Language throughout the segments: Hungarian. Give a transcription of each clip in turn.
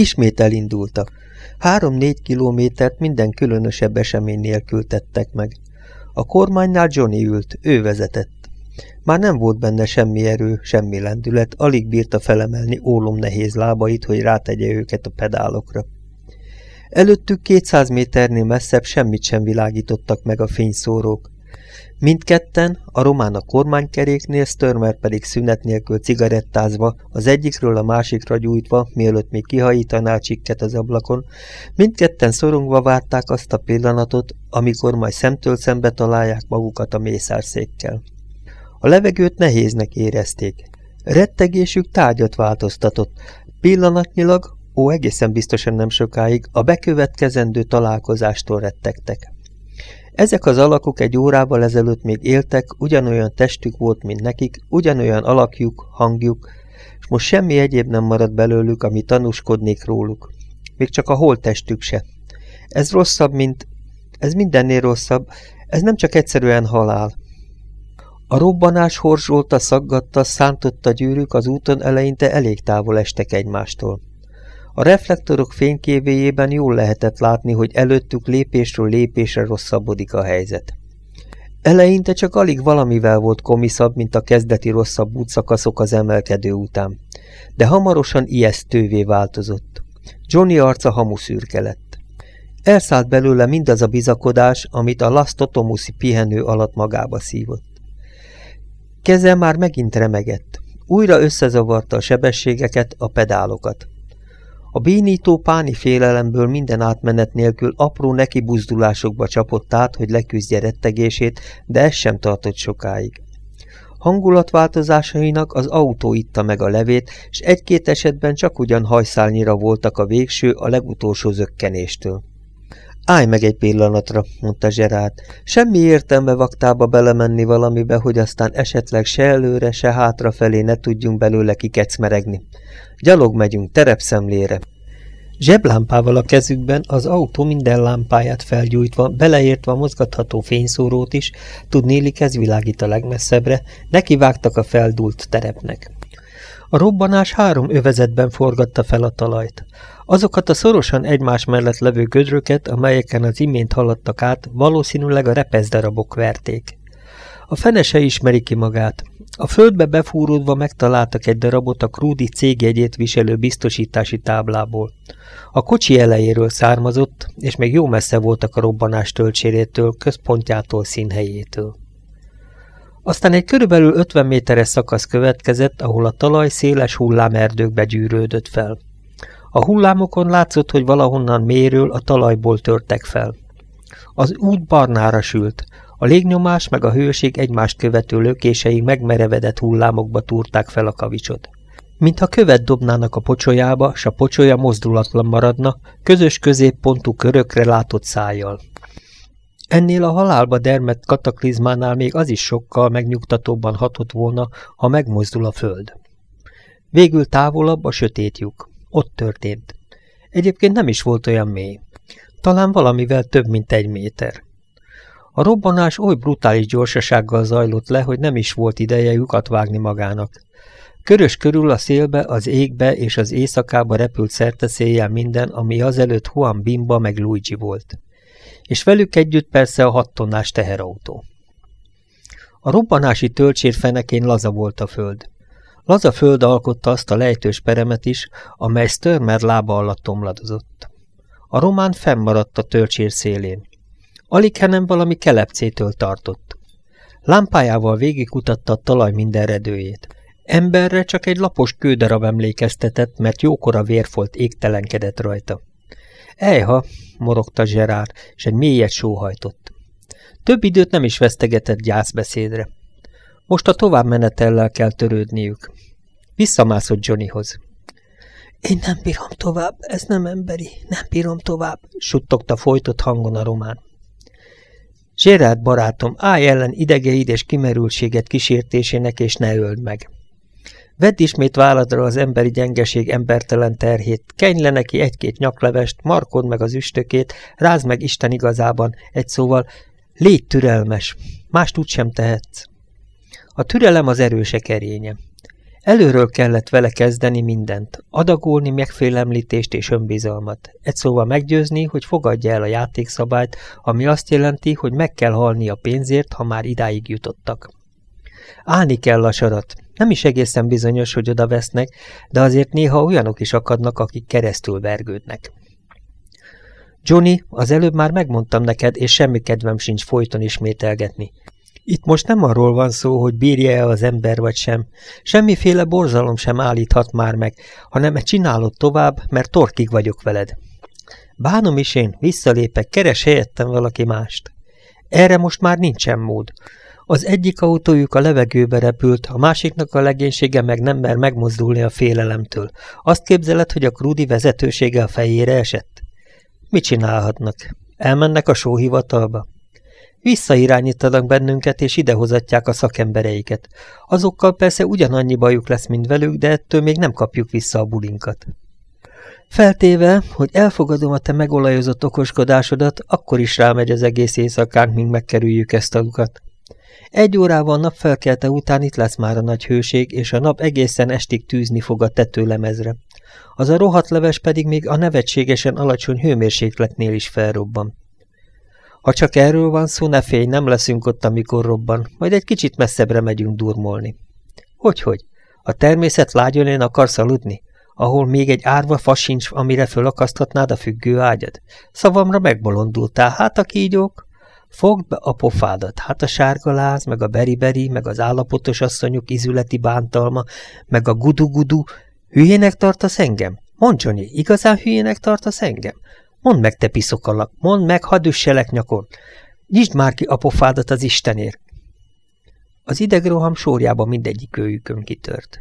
Ismét elindultak. Három-négy kilométert minden különösebb esemény nélkül tettek meg. A kormánynál Johnny ült, ő vezetett. Már nem volt benne semmi erő, semmi lendület, alig bírta felemelni ólom nehéz lábait, hogy rátegye őket a pedálokra. Előttük 200 méternél messzebb semmit sem világítottak meg a fényszórók. Mindketten, a román a kormánykeréknél, Störmer pedig szünet nélkül cigarettázva, az egyikről a másikra gyújtva, mielőtt még kihajítaná csikket az ablakon, mindketten szorongva várták azt a pillanatot, amikor majd szemtől szembe találják magukat a mészárszékkel. A levegőt nehéznek érezték. Rettegésük tárgyat változtatott. Pillanatnyilag, ó egészen biztosan nem sokáig, a bekövetkezendő találkozástól rettegtek. Ezek az alakok egy órával ezelőtt még éltek, ugyanolyan testük volt, mint nekik, ugyanolyan alakjuk, hangjuk, és most semmi egyéb nem maradt belőlük, ami tanúskodnék róluk. Még csak a holttestük se. Ez rosszabb, mint... Ez mindennél rosszabb. Ez nem csak egyszerűen halál. A robbanás horzsolta, szaggatta, szántotta gyűrűk az úton eleinte elég távol estek egymástól. A reflektorok fénykévéjében jól lehetett látni, hogy előttük lépésről lépésre rosszabbodik a helyzet. Eleinte csak alig valamivel volt komiszabb, mint a kezdeti rosszabb útszakaszok az emelkedő után, de hamarosan ijesztővé változott. Johnny arca hamuszürke lett. Elszállt belőle mindaz a bizakodás, amit a Las Totomuszi pihenő alatt magába szívott. Keze már megint remegett. Újra összezavarta a sebességeket, a pedálokat. A bénító páni félelemből minden átmenet nélkül apró neki buzdulásokba csapott át, hogy leküzdje rettegését, de ez sem tartott sokáig. Hangulatváltozásainak az autó itta meg a levét, és egy-két esetben csak ugyan hajszálnyira voltak a végső, a legutolsó zökkenéstől. Állj meg egy pillanatra, mondta Gerard. Semmi értelme vaktába belemenni valamibe, hogy aztán esetleg se előre, se hátrafelé ne tudjunk belőle kikecmeregni. Gyalog megyünk, terepszemlére. Zseblámpával a kezükben az autó minden lámpáját felgyújtva, beleértve a mozgatható fényszórót is, tudnélik ez világít a legmesszebbre, nekivágtak a feldúlt terepnek. A robbanás három övezetben forgatta fel a talajt. Azokat a szorosan egymás mellett levő gödröket, amelyeken az imént haladtak át, valószínűleg a repezdarabok verték. A fene se ismeri ki magát. A földbe befúródva megtaláltak egy darabot a Krúdi cégjegyét viselő biztosítási táblából. A kocsi elejéről származott, és még jó messze voltak a robbanás töltsérétől, központjától, színhelyétől. Aztán egy körülbelül 50 méteres szakasz következett, ahol a talaj széles hullámerdőkbe gyűrődött fel. A hullámokon látszott, hogy valahonnan méről a talajból törtek fel. Az út barnára sült, a légnyomás meg a hőség egymást követő lökéseig megmerevedett hullámokba túrták fel a kavicsot. Mintha követ dobnának a pocsolyába, s a pocsolya mozdulatlan maradna, közös középpontú körökre látott szájjal. Ennél a halálba dermedt kataklizmánál még az is sokkal megnyugtatóbban hatott volna, ha megmozdul a föld. Végül távolabb a sötét lyuk. Ott történt. Egyébként nem is volt olyan mély. Talán valamivel több, mint egy méter. A robbanás oly brutális gyorsasággal zajlott le, hogy nem is volt ideje lyukat vágni magának. Körös körül a szélbe, az égbe és az éjszakába repült széjjel minden, ami azelőtt Juan Bimba meg Luigi volt. És velük együtt persze a hat tonnás teherautó. A robbanási töltsér fenekén laza volt a föld. Laza föld alkotta azt a lejtős peremet is, amely Störmer lába alatt omladozott. A román fennmaradt a töltsér szélén. Alig nem valami kelepcétől tartott. Lámpájával végigkutatta a talaj minden redőjét. Emberre csak egy lapos kődarab emlékeztetett, mert jókora vérfolt égtelenkedett rajta. Ejha, morogta Zserár, és egy mélyet sóhajtott. Több időt nem is vesztegetett gyászbeszédre. Most a továbbmenetellel kell törődniük. Visszamászott Johnnyhoz. Én nem bírom tovább, ez nem emberi, nem bírom tovább, suttogta folytott hangon a román. Gerard barátom, állj ellen idegeid és kimerültséget kísértésének, és ne öld meg. Vedd ismét válladra az emberi gyengeség embertelen terhét, kenj le neki egy-két nyaklevest, markod meg az üstökét, rázd meg Isten igazában, egy szóval, légy türelmes, mást úgy sem tehetsz. A türelem az erősek erénye. Előről kellett vele kezdeni mindent, adagolni megfélemlítést és önbizalmat. Egy szóval meggyőzni, hogy fogadja el a játékszabályt, ami azt jelenti, hogy meg kell halni a pénzért, ha már idáig jutottak. Állni kell a sarat. Nem is egészen bizonyos, hogy oda vesznek, de azért néha olyanok is akadnak, akik keresztül vergődnek. Johnny, az előbb már megmondtam neked, és semmi kedvem sincs folyton ismételgetni. Itt most nem arról van szó, hogy bírja-e az ember vagy sem. Semmiféle borzalom sem állíthat már meg, hanem -e csinálod tovább, mert torkig vagyok veled. Bánom is én, visszalépek, keres helyettem valaki mást. Erre most már nincsen mód. Az egyik autójuk a levegőbe repült, a másiknak a legénysége meg nem mer megmozdulni a félelemtől. Azt képzeled, hogy a Krudi vezetősége a fejére esett? Mit csinálhatnak? Elmennek a sóhivatalba? Visszairányítanak bennünket, és idehozatják a szakembereiket. Azokkal persze ugyanannyi bajuk lesz, mint velük, de ettől még nem kapjuk vissza a bulinkat. Feltéve, hogy elfogadom a te megolajozott okoskodásodat, akkor is rámegy az egész éjszakánk, míg megkerüljük ezt a lukat. Egy órával napfelkelte után itt lesz már a nagy hőség, és a nap egészen estig tűzni fog a tetőlemezre. Az a rohadt leves pedig még a nevetségesen alacsony hőmérsékletnél is felrobban. Ha csak erről van szó, ne félj, nem leszünk ott, amikor robban, majd egy kicsit messzebbre megyünk durmolni. Hogyhogy? A természet lágyonén akarsz aludni? Ahol még egy árva fa sincs, amire fölakaszthatnád a függő ágyad? Szavamra megbolondultál, hát a kígyók? Fogd be a pofádat, hát a sárgaláz, meg a beriberi, meg az állapotos asszonyok izületi bántalma, meg a gudu-gudu. Hülyének tartasz engem? Mondd, Johnny, igazán hülyének tartasz engem? Mondd meg, te piszokalak, mondd meg, hadd üsselek nyakon. Nyisd már ki a pofádat az Istenért. Az idegroham sorjában mindegyik őjükön kitört.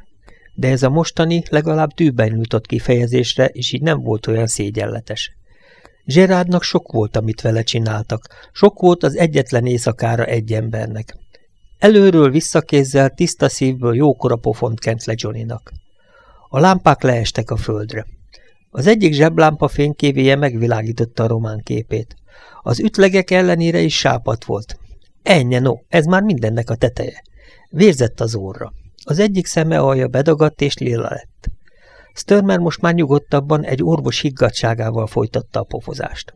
De ez a mostani legalább tűben jutott kifejezésre, és így nem volt olyan szégyenletes. Gerardnak sok volt, amit vele csináltak, sok volt az egyetlen éjszakára egy embernek. Előről visszakézzel, tiszta szívből jókora pofont kent le Johnnynak. A lámpák leestek a földre. Az egyik zseblámpa fénykévéje megvilágította a román képét. Az ütlegek ellenére is sápat volt. Ennyi, no, ez már mindennek a teteje. Vérzett az óra. Az egyik szeme alja bedagadt és lila lett. Störmer most már nyugodtabban egy orvos higgadságával folytatta a pofozást.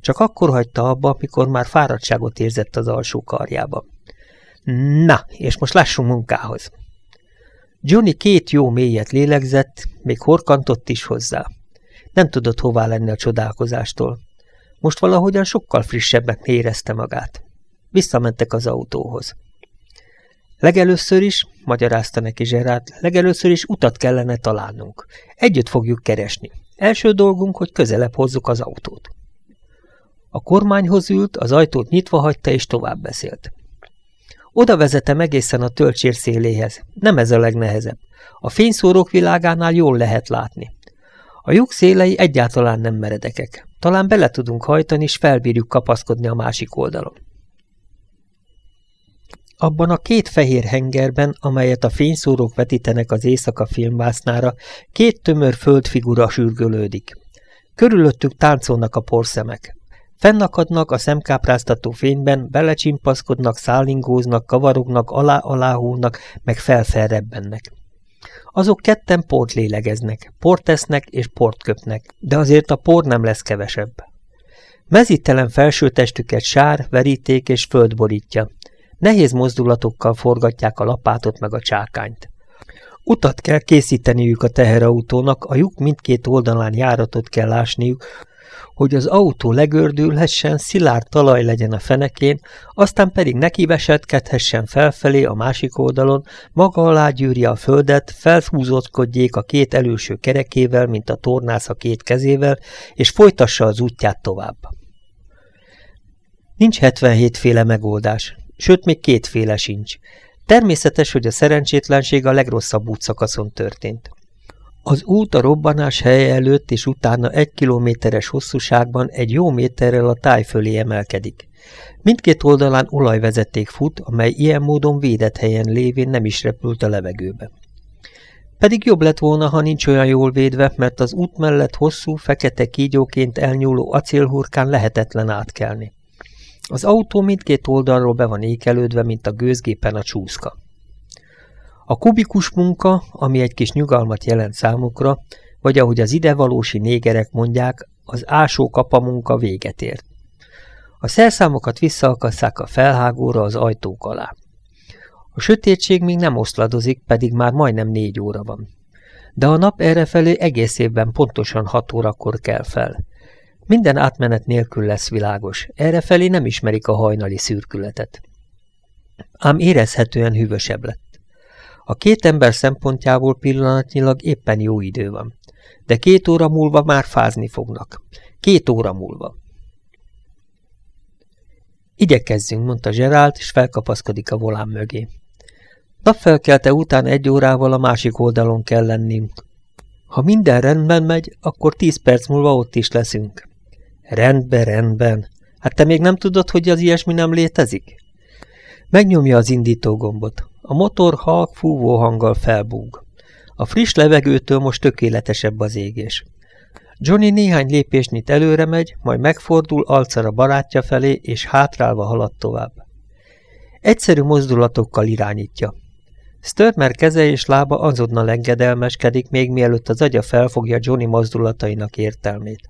Csak akkor hagyta abba, mikor már fáradtságot érzett az alsó karjában. Na, és most lássunk munkához. Johnny két jó mélyet lélegzett, még horkantott is hozzá. Nem tudott hová lenni a csodálkozástól. Most valahogyan sokkal frissebbnek érezte magát. Visszamentek az autóhoz. Legelőször is, magyarázta neki Zserát, legelőször is utat kellene találnunk. Együtt fogjuk keresni. Első dolgunk, hogy közelebb hozzuk az autót. A kormányhoz ült, az ajtót nyitva hagyta és tovább beszélt. Oda vezetem egészen a töltsér széléhez. Nem ez a legnehezebb. A fényszórók világánál jól lehet látni. A lyuk szélei egyáltalán nem meredekek. Talán bele tudunk hajtani, és felbírjuk kapaszkodni a másik oldalon. Abban a két fehér hengerben, amelyet a fényszórók vetítenek az éjszaka filmvásznára, két tömör földfigura sürgölődik. Körülöttük táncolnak a porszemek. Fennakadnak a szemkápráztató fényben, belecsimpaszkodnak, szállingóznak, kavarognak, alá-alá húlnak, meg felfelrebbennek. Azok ketten port lélegeznek, port tesznek és port köpnek, de azért a por nem lesz kevesebb. Mezítelen felsőtestüket sár, veríték és föld borítja. Nehéz mozdulatokkal forgatják a lapátot meg a csákányt. Utat kell készíteniük a teherautónak, a lyuk mindkét oldalán járatot kell ásniuk, hogy az autó legördülhessen, szilárd talaj legyen a fenekén, aztán pedig nekivesedkedhessen felfelé a másik oldalon, maga alá gyűrje a földet, felhúzódkodjék a két előső kerekével, mint a tornász a két kezével, és folytassa az útját tovább. Nincs 77 féle megoldás, sőt még kétféle sincs. Természetes, hogy a szerencsétlenség a legrosszabb útszakaszon történt. Az út a robbanás helye előtt és utána egy kilométeres hosszúságban egy jó méterrel a táj fölé emelkedik. Mindkét oldalán olajvezeték fut, amely ilyen módon védett helyen lévén nem is repült a levegőbe. Pedig jobb lett volna, ha nincs olyan jól védve, mert az út mellett hosszú, fekete kígyóként elnyúló acélhurkán lehetetlen átkelni. Az autó mindkét oldalról be van ékelődve, mint a gőzgépen a csúszka. A kubikus munka, ami egy kis nyugalmat jelent számukra, vagy ahogy az idevalósi négerek mondják, az ásó kapamunka véget ért. A szerszámokat visszaakasszák a felhágóra az ajtók alá. A sötétség még nem oszladozik, pedig már majdnem négy óra van. De a nap errefelé egész évben pontosan hat órakor kell fel. Minden átmenet nélkül lesz világos, errefelé nem ismerik a hajnali szürkületet. Ám érezhetően hűvösebb lett. A két ember szempontjából pillanatnyilag éppen jó idő van, de két óra múlva már fázni fognak. Két óra múlva. Igyekezzünk, mondta Gerald, és felkapaszkodik a volán mögé. Napfelkelte után egy órával a másik oldalon kell lennünk. Ha minden rendben megy, akkor tíz perc múlva ott is leszünk. Rendben, rendben. Hát te még nem tudod, hogy az ilyesmi nem létezik? Megnyomja az indító gombot. A motor halk fúvó hanggal felbúg. A friss levegőtől most tökéletesebb az égés. Johnny néhány lépésnyit előre megy, majd megfordul alcara barátja felé, és hátrálva halad tovább. Egyszerű mozdulatokkal irányítja. Störmer keze és lába azonnal engedelmeskedik, még mielőtt az agya felfogja Johnny mozdulatainak értelmét.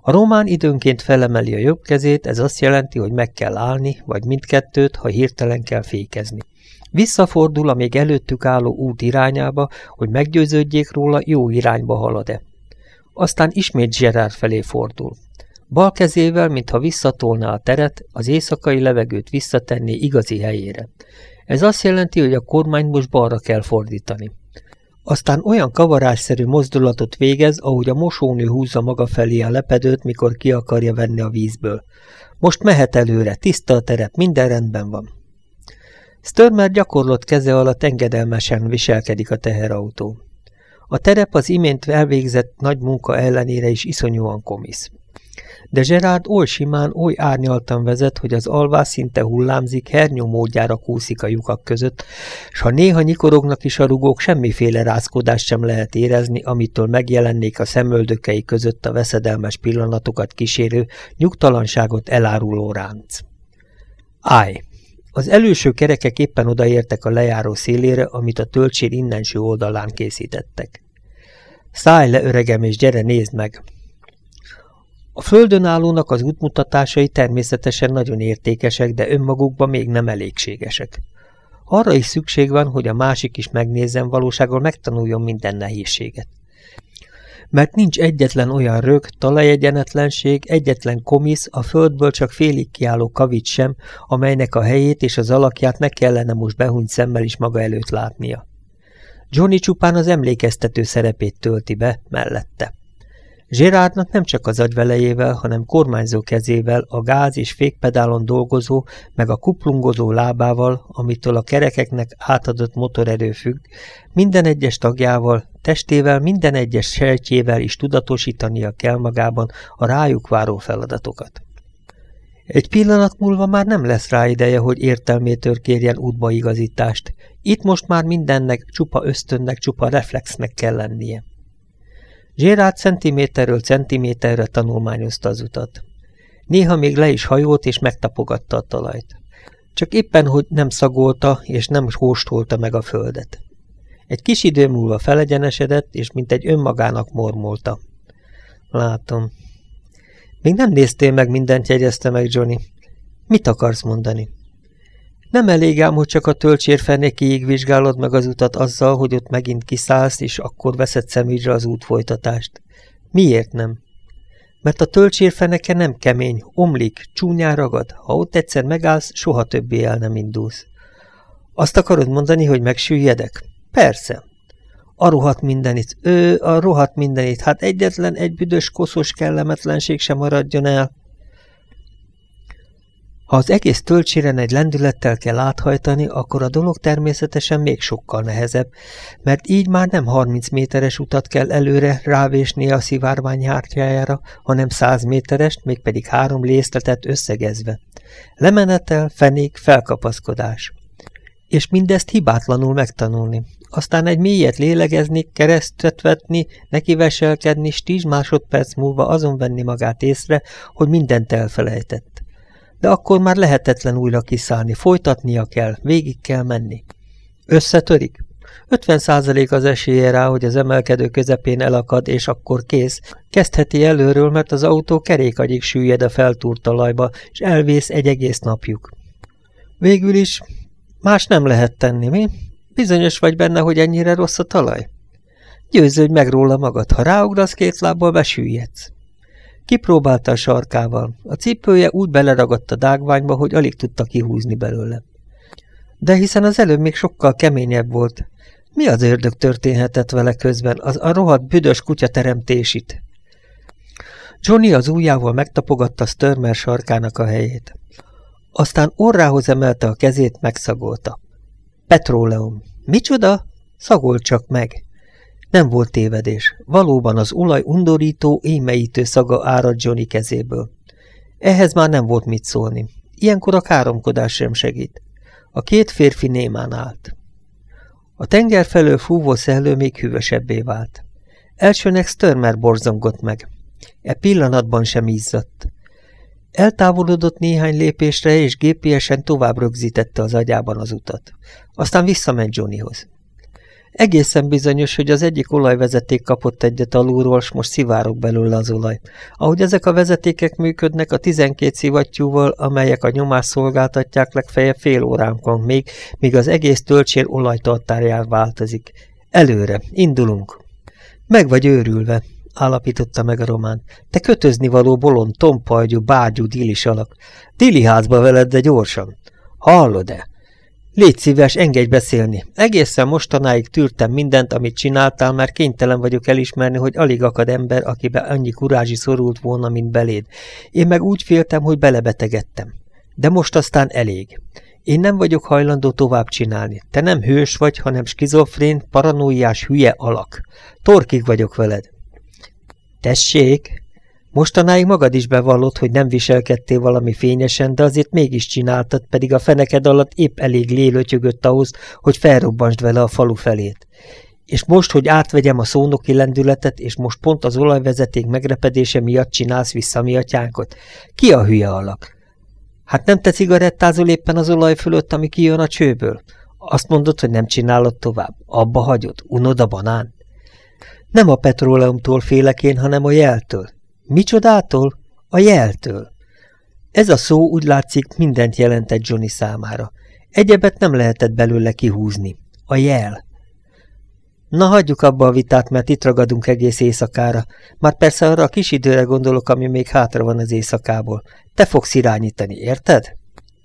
A román időnként felemeli a jobb kezét, ez azt jelenti, hogy meg kell állni, vagy mindkettőt, ha hirtelen kell fékezni. Visszafordul a még előttük álló út irányába, hogy meggyőződjék róla, jó irányba halad-e. Aztán ismét Gerard felé fordul. Bal kezével, mintha visszatolná a teret, az éjszakai levegőt visszatenné igazi helyére. Ez azt jelenti, hogy a kormányt most balra kell fordítani. Aztán olyan kavarásszerű mozdulatot végez, ahogy a mosónő húzza maga felé a lepedőt, mikor ki akarja venni a vízből. Most mehet előre, tiszta a terep, minden rendben van. Störmer gyakorlott keze alatt engedelmesen viselkedik a teherautó. A terep az imént elvégzett nagy munka ellenére is iszonyúan komisz. De Gerard oly simán, oly árnyaltan vezet, hogy az alvás szinte hullámzik, hernyó módjára kúszik a lyukak között, s ha néha nyikorognak is a rugók, semmiféle rázkodást sem lehet érezni, amitől megjelennék a szemöldökei között a veszedelmes pillanatokat kísérő, nyugtalanságot eláruló ránc. Állj! Az előső kerekek éppen odaértek a lejáró szélére, amit a töltsér innenső oldalán készítettek. Szállj le, öregem, és gyere, nézd meg! A földön állónak az útmutatásai természetesen nagyon értékesek, de önmagukban még nem elégségesek. Arra is szükség van, hogy a másik is megnézzen valósággal megtanuljon minden nehézséget. Mert nincs egyetlen olyan rög, talajegyenetlenség, egyetlen komisz, a földből csak félig kiálló kavics sem, amelynek a helyét és az alakját ne kellene most behunyt szemmel is maga előtt látnia. Johnny csupán az emlékeztető szerepét tölti be mellette. Gérardnak nem csak az agyvelejével, hanem kormányzó kezével, a gáz és fékpedálon dolgozó, meg a kuplungozó lábával, amitől a kerekeknek átadott motorerő függ, minden egyes tagjával, testével, minden egyes sejtjével is tudatosítania kell magában a rájuk váró feladatokat. Egy pillanat múlva már nem lesz rá ideje, hogy értelmétől kérjen útbaigazítást. Itt most már mindennek, csupa ösztönnek, csupa reflexnek kell lennie. Gérard centiméterről centiméterre tanulmányozta az utat. Néha még le is hajolt és megtapogatta a talajt. Csak éppen, hogy nem szagolta és nem hóstolta meg a földet. Egy kis idő múlva felegyenesedett, és mint egy önmagának mormolta. Látom. Még nem néztél meg mindent, jegyezte meg Johnny. Mit akarsz mondani? Nem elég ám, hogy csak a töltsérfenékéig vizsgálod meg az utat azzal, hogy ott megint kiszállsz, és akkor veszed szemügyre az út folytatást. Miért nem? Mert a töltsérfeneke nem kemény, omlik, csúnyán ragad. Ha ott egyszer megállsz, soha többé el nem indulsz. Azt akarod mondani, hogy megsüllyedek? Persze. A rohadt mindenit, ő, a rohadt mindenit, hát egyetlen egy büdös koszos kellemetlenség sem maradjon el. Ha az egész töltséren egy lendülettel kell áthajtani, akkor a dolog természetesen még sokkal nehezebb, mert így már nem 30 méteres utat kell előre rávésni a szivárvány hártyájára, hanem 100 méterest, mégpedig három lészletet összegezve. Lemenetel, fenék, felkapaszkodás. És mindezt hibátlanul megtanulni. Aztán egy mélyet lélegezni, keresztet vetni, nekiveselkedni, s tíz másodperc múlva azon venni magát észre, hogy mindent elfelejtett de akkor már lehetetlen újra kiszállni, folytatnia kell, végig kell menni. Összetörik? 50 százalék az esélye rá, hogy az emelkedő közepén elakad, és akkor kész. Kezdheti előről, mert az autó kerékagyig süllyed a feltúrt talajba, és elvész egy egész napjuk. Végül is más nem lehet tenni, mi? Bizonyos vagy benne, hogy ennyire rossz a talaj? Győződj meg róla magad, ha ráugrasz két lábbal, besüllyedsz. Kipróbálta a sarkával. A cipője úgy beleragadt a dágványba, hogy alig tudta kihúzni belőle. De hiszen az előbb még sokkal keményebb volt. Mi az ördög történhetett vele közben, az a rohadt büdös kutya teremtésít? Johnny az ujjával megtapogatta Störmer sarkának a helyét. Aztán orrához emelte a kezét, megszagolta. Petróleum. Micsoda? Szagolt csak meg. Nem volt tévedés. Valóban az olaj undorító, émeítő szaga árad Johnny kezéből. Ehhez már nem volt mit szólni. Ilyenkor a káromkodás sem segít. A két férfi némán állt. A tenger felől fúvó szellő még hűvösebbé vált. Elsőnek Störmer borzongott meg. E pillanatban sem izzadt. Eltávolodott néhány lépésre, és gépiesen tovább rögzítette az agyában az utat. Aztán visszament Johnnyhoz. Egészen bizonyos, hogy az egyik olajvezeték kapott egyet alulról, s most szivárok belőle az olaj. Ahogy ezek a vezetékek működnek a 12 szivattyúval, amelyek a nyomás szolgáltatják legfeljebb fél óránkon még, míg az egész töltsér olajtartárján változik. Előre, indulunk. Meg vagy őrülve, állapította meg a román. Te kötözni való bolond, tompajgyú, bágyú, dilis alak. Dili házba veled, de gyorsan. Hallod-e? Légy szíves, engedj beszélni. Egészen mostanáig tűrtem mindent, amit csináltál, mert kénytelen vagyok elismerni, hogy alig akad ember, akibe annyi kurázsi szorult volna, mint beléd. Én meg úgy féltem, hogy belebetegedtem. De most aztán elég. Én nem vagyok hajlandó tovább csinálni. Te nem hős vagy, hanem skizofrén, paranoiás hülye alak. Torkig vagyok veled. Tessék! Mostanáig magad is bevallott, hogy nem viselkedtél valami fényesen, de azért mégis csináltad, pedig a feneked alatt épp elég lélötyögött ahhoz, hogy felrobbansd vele a falu felét. És most, hogy átvegyem a szónoki lendületet, és most pont az olajvezeték megrepedése miatt csinálsz vissza mi atyánkot? Ki a hülye alak? Hát nem te cigarettázol éppen az olaj fölött, ami kijön a csőből? Azt mondod, hogy nem csinálod tovább. Abba hagyod. Unod a banán? Nem a petróleumtól félek én, hanem a jeltől. Micsodától? A jeltől. Ez a szó úgy látszik mindent jelentett Johnny számára. Egyebet nem lehetett belőle kihúzni. A jel. Na, hagyjuk abba a vitát, mert itt ragadunk egész éjszakára. Már persze arra a kis időre gondolok, ami még hátra van az éjszakából. Te fogsz irányítani, érted?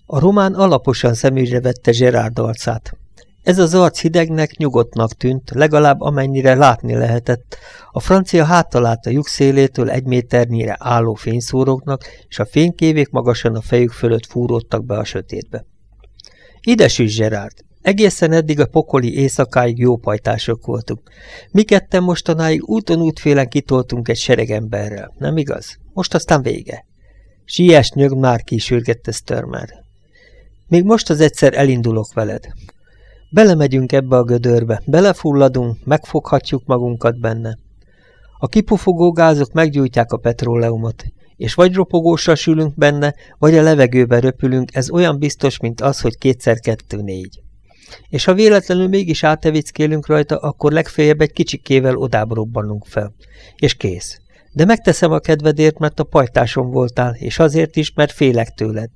A román alaposan szemügyre vette Gerard arcát. Ez az arc hidegnek, nyugodtnak tűnt, legalább amennyire látni lehetett. A francia háttalált a lyuk szélétől egy méternyire álló fényszóróknak, és a fénykévék magasan a fejük fölött fúródtak be a sötétbe. Ide süss, Gerard! Egészen eddig a pokoli éjszakáig jó pajtások voltunk. Mi ketten mostanáig úton útfélen kitoltunk egy sereg emberrel, nem igaz? Most aztán vége. Siess nyög már ki, sürgette Störmer. Még most az egyszer elindulok veled. Belemegyünk ebbe a gödörbe, belefulladunk, megfoghatjuk magunkat benne. A kipufogó gázok meggyújtják a petróleumot, és vagy ropogósra sülünk benne, vagy a levegőbe röpülünk, ez olyan biztos, mint az, hogy kétszer kettő négy. És ha véletlenül mégis átevickélünk rajta, akkor legfeljebb egy kicsikével odább robbanunk fel. És kész. De megteszem a kedvedért, mert a pajtásom voltál, és azért is, mert félek tőled.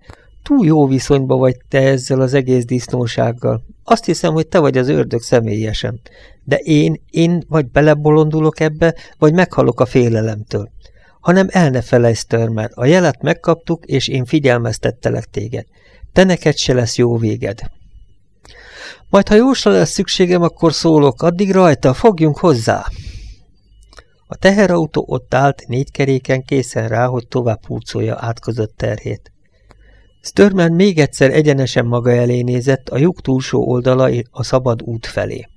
Túl jó viszonyba vagy te ezzel az egész disznósággal. Azt hiszem, hogy te vagy az ördög személyesen. De én, én vagy belebolondulok ebbe, vagy meghalok a félelemtől. Hanem el ne felejtsd, Törmer, a jelet megkaptuk, és én figyelmeztettelek téged. Te neked se lesz jó véged. Majd, ha jósra lesz szükségem, akkor szólok, addig rajta, fogjunk hozzá. A teherautó ott állt, négy keréken készen rá, hogy tovább húzolja átkozott terhét. Störman még egyszer egyenesen maga elé nézett, a lyuk túlsó oldala a szabad út felé.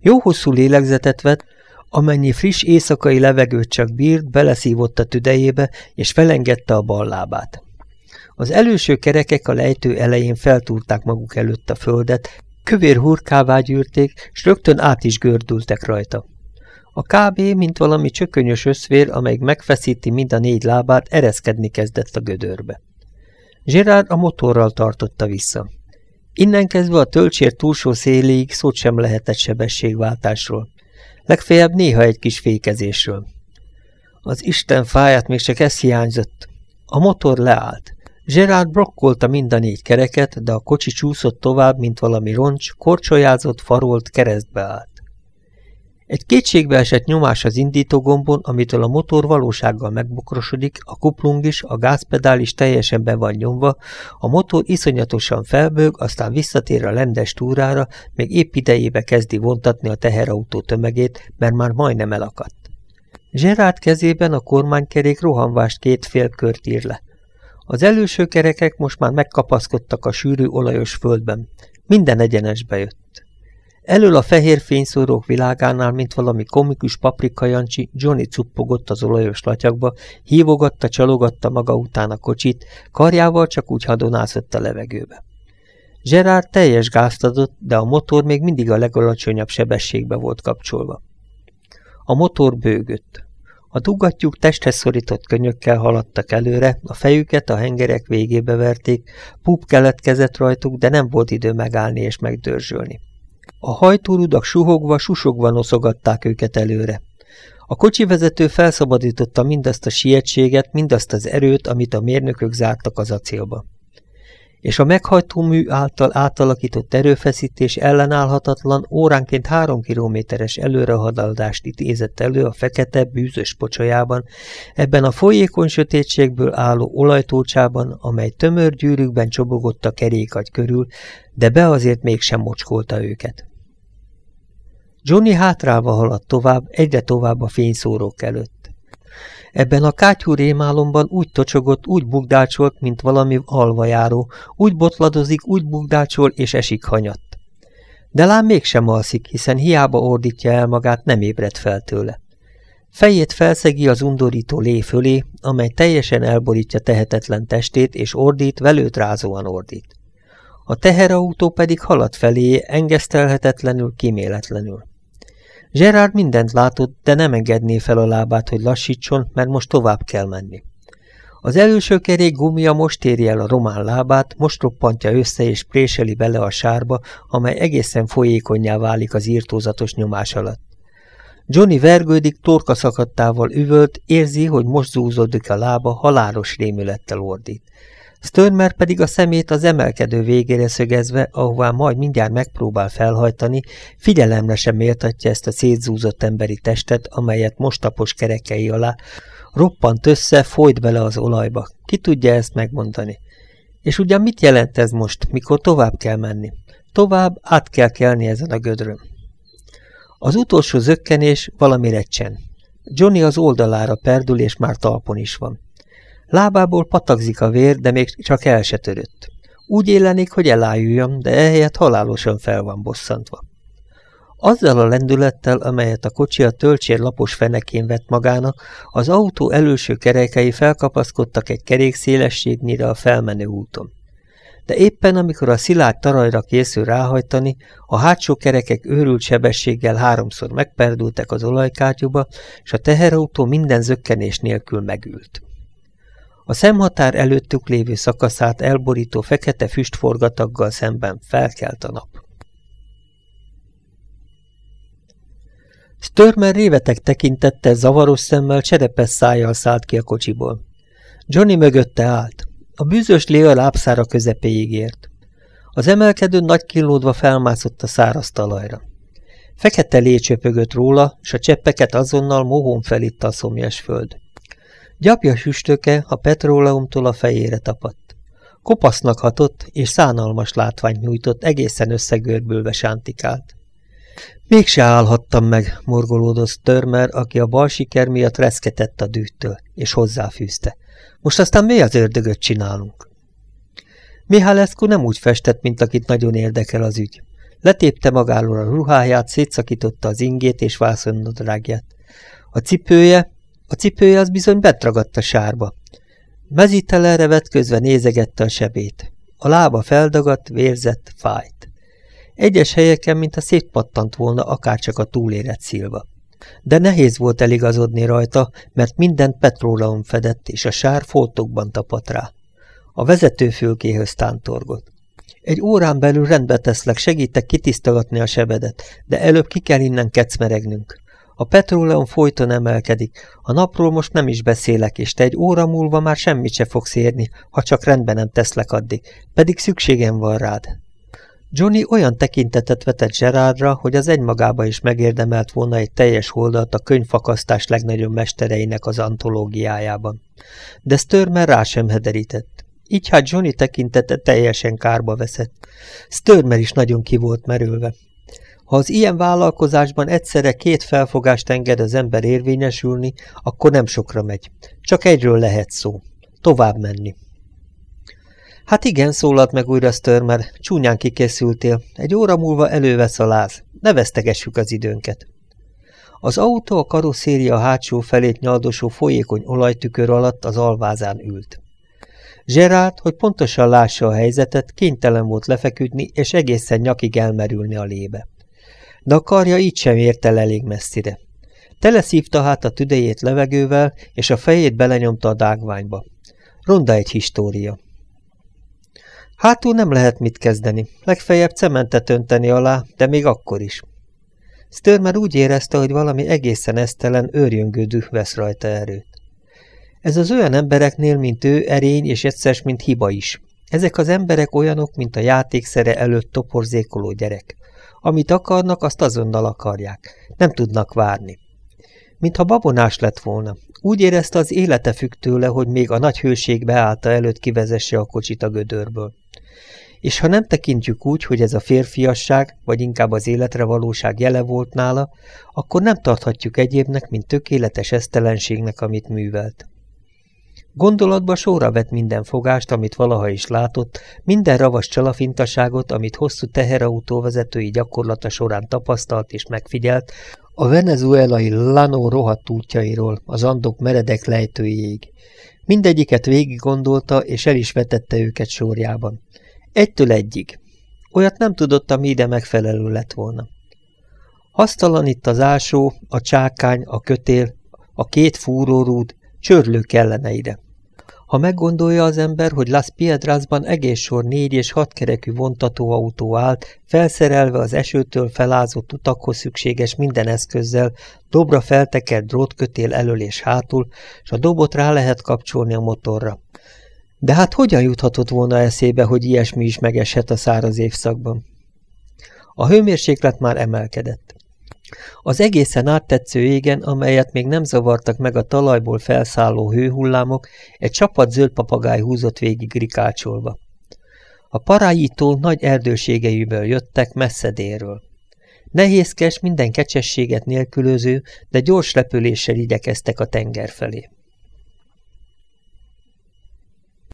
Jó hosszú lélegzetet vett, amennyi friss éjszakai levegőt csak bírt, beleszívott a tüdejébe, és felengedte a bal lábát. Az előső kerekek a lejtő elején feltúrták maguk előtt a földet, kövér hurkává gyűrték, s rögtön át is gördültek rajta. A kb. mint valami csökönyös összvér, amely megfeszíti mind a négy lábát, ereszkedni kezdett a gödörbe. Gerard a motorral tartotta vissza. Innen kezdve a tölcsér túlsó széléig szót sem lehetett sebességváltásról. Legfeljebb néha egy kis fékezésről. Az Isten fáját még csak ez hiányzott. A motor leállt. Gerard brokkolta mind a négy kereket, de a kocsi csúszott tovább, mint valami roncs, korcsolyázott, farolt, keresztbe állt. Egy kétségbe esett nyomás az indítógombon, amitől a motor valósággal megbokrosodik, a kuplung is, a gázpedál is teljesen be van nyomva, a motor iszonyatosan felbőg, aztán visszatér a lendes túrára, még épp idejébe kezdi vontatni a teherautó tömegét, mert már majdnem elakadt. Gerard kezében a kormánykerék rohanvást két fél kört ír le. Az előső kerekek most már megkapaszkodtak a sűrű olajos földben. Minden egyenesbe jött. Elől a fehér fényszórók világánál, mint valami komikus paprikajancsi, Johnny cuppogott az olajos latyakba, hívogatta, csalogatta maga után a kocsit, karjával csak úgy hadonászott a levegőbe. Gerard teljes gázt adott, de a motor még mindig a legalacsonyabb sebességbe volt kapcsolva. A motor bőgött. A dugattyúk testhez szorított könyökkel haladtak előre, a fejüket a hengerek végébe verték, pup keletkezett rajtuk, de nem volt idő megállni és megdörzsölni. A hajtórudak suhogva, susogva noszogatták őket előre. A kocsivezető felszabadította mindazt a sietséget, mindazt az erőt, amit a mérnökök zártak az acélba és a meghajtómű által átalakított erőfeszítés ellenállhatatlan óránként három kilométeres előrehadalást idézett elő a fekete, bűzös pocsolyában, ebben a folyékony sötétségből álló olajtócsában, amely tömör gyűrűkben csobogott a kerékagy körül, de be azért mégsem mocskolta őket. Johnny hátrálva haladt tovább, egyre tovább a fényszórók előtt. Ebben a kátyú rémálomban úgy tocsogott, úgy bugdácsolt, mint valami alvajáró, úgy botladozik, úgy bugdácsol és esik hanyatt. De lám mégsem alszik, hiszen hiába ordítja el magát, nem ébred fel tőle. Fejét felszegi az undorító lé fölé, amely teljesen elborítja tehetetlen testét, és ordít, velőt rázóan ordít. A teherautó pedig halad felé, engesztelhetetlenül, kiméletlenül. Gerard mindent látott, de nem engedné fel a lábát, hogy lassítson, mert most tovább kell menni. Az előső kerék gumia most éri el a román lábát, most roppantja össze és préseli bele a sárba, amely egészen folyékonyá válik az írtózatos nyomás alatt. Johnny vergődik, torka szakadtával üvölt, érzi, hogy most zúzódik a lába, halálos rémülettel ordít. Störmer pedig a szemét az emelkedő végére szögezve, ahová majd mindjárt megpróbál felhajtani, figyelemre sem méltatja ezt a szétzúzott emberi testet, amelyet most tapos kerekei alá, roppant össze, folyt bele az olajba. Ki tudja ezt megmondani? És ugyan mit jelent ez most, mikor tovább kell menni? Tovább át kell kelni ezen a gödrön. Az utolsó zökkenés valami recsen. Johnny az oldalára perdül, és már talpon is van. Lábából patakzik a vér, de még csak el se törött. Úgy élenik, hogy elájuljon, de ehelyett halálosan fel van bosszantva. Azzal a lendülettel, amelyet a kocsi a töltsér lapos fenekén vett magának, az autó előső kerekei felkapaszkodtak egy kerék szélességnyire a felmenő úton. De éppen amikor a szilárd tarajra készül ráhajtani, a hátsó kerekek őrült sebességgel háromszor megperdültek az olajkártyúba, és a teherautó minden zökkenés nélkül megült. A szemhatár előttük lévő szakaszát elborító fekete füstforgataggal szemben felkelt a nap. Störmer révetek tekintette zavaros szemmel cserepes szájjal szállt ki a kocsiból. Johnny mögötte állt. A bűzös lé a lábszára közepéig ért. Az emelkedő nagy kilódva felmászott a száraz talajra. Fekete lé róla, s a cseppeket azonnal mohón felitta a szomjas föld. Gyapja süstöke a petróleumtól a fejére tapadt. Kopasznak hatott, és szánalmas látványt nyújtott, egészen összegörbülve sántikált. Mégse állhattam meg, morgolódott Törmer, aki a bal siker miatt reszketett a dűttől, és hozzáfűzte. Most aztán mi az ördögöt csinálunk? Miháleszku nem úgy festett, mint akit nagyon érdekel az ügy. Letépte magáról a ruháját, szétszakította az ingét és vászonnadrágját. A cipője, a cipője az bizony betragadt a sárba. Mezítelenre vetközve nézegette a sebét. A lába feldagadt, vérzett, fájt. Egyes helyeken, mint a szétpattant volna akárcsak a túlérett szilva. De nehéz volt eligazodni rajta, mert mindent petróleum fedett, és a sár foltokban tapadt rá. A vezetőfülkéhöz tántorgott. Egy órán belül rendbe teszlek, segítek kitisztogatni a sebedet, de előbb ki kell innen kecmeregnünk. A petróleum folyton emelkedik, a napról most nem is beszélek, és te egy óra múlva már semmit se fogsz érni, ha csak rendben nem teszlek addig, pedig szükségem van rád. Johnny olyan tekintetet vetett Gerardra, hogy az egymagába is megérdemelt volna egy teljes oldalt a könyvfakasztás legnagyobb mestereinek az antológiájában. De Störmer rá sem hederített. Így hát Johnny tekintete teljesen kárba veszett. Störmer is nagyon ki volt merülve. Ha az ilyen vállalkozásban egyszerre két felfogást enged az ember érvényesülni, akkor nem sokra megy. Csak egyről lehet szó. Tovább menni. Hát igen, szólalt meg újra Störmer, csúnyán kikészültél. Egy óra múlva elővesz a láz. Ne vesztegessük az időnket. Az autó a karosszéria hátsó felét nyaldosó folyékony olajtükör alatt az alvázán ült. Gerard, hogy pontosan lássa a helyzetet, kénytelen volt lefeküdni és egészen nyakig elmerülni a lébe. De a karja így sem ért el elég messzire. Teleszívta hát a tüdejét levegővel, és a fejét belenyomta a dágványba. Ronda egy história. Hátul nem lehet mit kezdeni, legfeljebb cementet önteni alá, de még akkor is. Störmer úgy érezte, hogy valami egészen esztelen, őrjöngő düh vesz rajta erőt. Ez az olyan embereknél, mint ő, erény és egyszer, mint hiba is. Ezek az emberek olyanok, mint a játékszere előtt toporzékoló gyerek. Amit akarnak, azt azonnal akarják. Nem tudnak várni. Mintha babonás lett volna. Úgy érezte, az élete függ tőle, hogy még a nagy hőség beállta előtt kivezesse a kocsit a gödörből. És ha nem tekintjük úgy, hogy ez a férfiasság, vagy inkább az életre valóság jele volt nála, akkor nem tarthatjuk egyébnek, mint tökéletes esztelenségnek, amit művelt. Gondolatba sorra vett minden fogást, amit valaha is látott, minden ravas csalafintaságot, amit hosszú teherautóvezetői gyakorlata során tapasztalt és megfigyelt, a venezuelai Lano rohadt útjairól, az andok meredek lejtőjéig. Mindegyiket végig gondolta, és el is vetette őket sorjában. Egytől egyig. Olyat nem tudott, ami ide megfelelő lett volna. Hasztalan itt az ásó, a csákány, a kötél, a két fúrórúd, csörlő kellene ide. Ha meggondolja az ember, hogy Las Piedrasban egész sor négy és hat kerekű vontatóautó állt, felszerelve az esőtől felázott utakhoz szükséges minden eszközzel, dobra feltekert drótkötél elől és hátul, és a dobot rá lehet kapcsolni a motorra. De hát hogyan juthatott volna eszébe, hogy ilyesmi is megeshet a száraz évszakban? A hőmérséklet már emelkedett. Az egészen áttetsző égen, amelyet még nem zavartak meg a talajból felszálló hőhullámok, egy csapat zöld papagáj húzott végig rikácsolva. A parájító nagy erdőségeiből jöttek messze délről. Nehézkes, minden kecsességet nélkülöző, de gyors repüléssel igyekeztek a tenger felé.